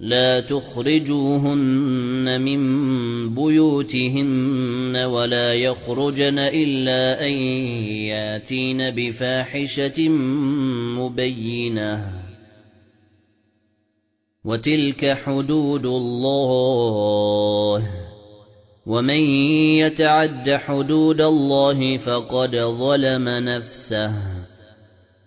لا تخرجوهن من بيوتهن ولا يخرجن إلا أن ياتين بفاحشة مبينة. وتلك حدود الله. ومن يتعد حدود الله فقد ظلم نفسه.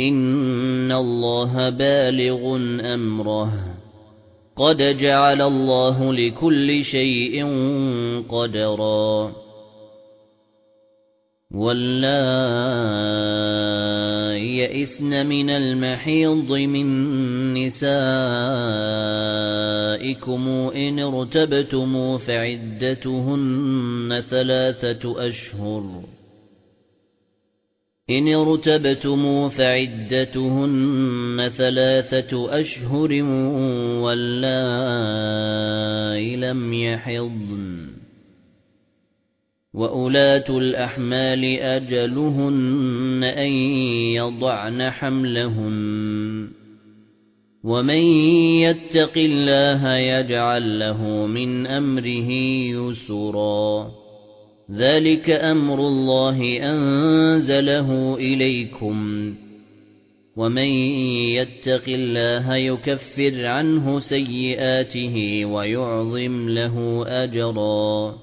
إِنَّ اللَّهَ بَالِغٌ أَمْرَهُ. قَدْ جَعَلَ اللَّهُ لِكُلِّ شَيْءٍ قَدْرًا. وَاللَّائِي يَئِسْنَ مِنَ الْمَحِيضِ مِن نِّسَائِكُمْ إِنِ ارْتَبْتُمْ فَعِدَّتُهُنَّ ثَلَاثَةُ أَشْهُرٍ. إن ارتبتم فعدتهن ثلاثة أشهر واللائي لم يحضن وأولات الأحمال أجلهن أن يضعن حملهن ومن يتق الله يجعل له من أمره يسراً ذَلِكَ أَمْرُ اللَّهِ أَنزَلَهُ إِلَيْكُمْ وَمَن يَتَّقِ اللَّهَ يُكَفِّرْ عَنْهُ سَيِّئَاتِهِ وَيُعْظِمْ لَهُ أَجْرًا